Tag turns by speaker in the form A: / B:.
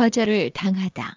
A: 거절을 당하다.